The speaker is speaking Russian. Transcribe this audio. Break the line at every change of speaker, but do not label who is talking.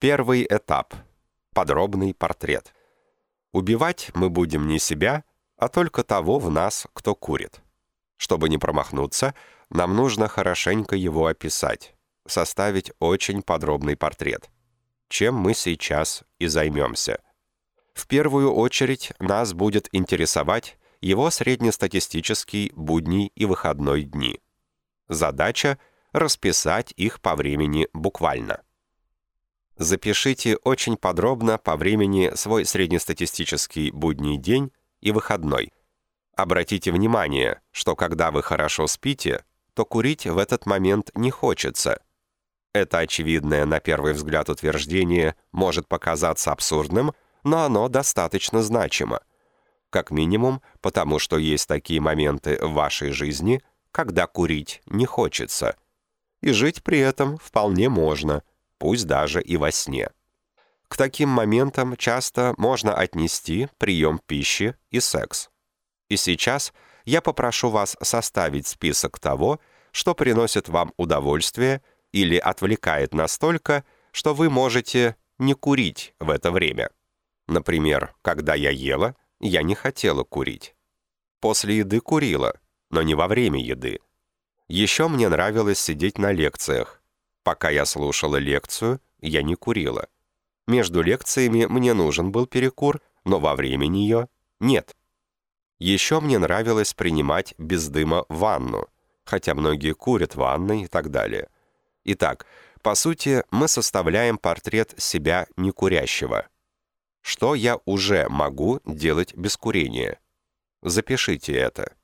Первый этап. Подробный портрет. Убивать мы будем не себя, а только того в нас, кто курит. Чтобы не промахнуться, нам нужно хорошенько его описать, составить очень подробный портрет. Чем мы сейчас и займемся. В первую очередь нас будет интересовать его среднестатистический будний и выходной дни. Задача — расписать их по времени буквально. Запишите очень подробно по времени свой среднестатистический будний день и выходной. Обратите внимание, что когда вы хорошо спите, то курить в этот момент не хочется. Это очевидное на первый взгляд утверждение может показаться абсурдным, но оно достаточно значимо. Как минимум, потому что есть такие моменты в вашей жизни, когда курить не хочется. И жить при этом вполне можно, пусть даже и во сне. К таким моментам часто можно отнести прием пищи и секс. И сейчас я попрошу вас составить список того, что приносит вам удовольствие или отвлекает настолько, что вы можете не курить в это время. Например, когда я ела, я не хотела курить. После еды курила, но не во время еды. Еще мне нравилось сидеть на лекциях. Пока я слушала лекцию, я не курила. Между лекциями мне нужен был перекур, но во время нее нет. Еще мне нравилось принимать без дыма ванну, хотя многие курят ванной и так далее. Итак, по сути, мы составляем портрет себя некурящего. Что я уже могу делать без курения? Запишите это.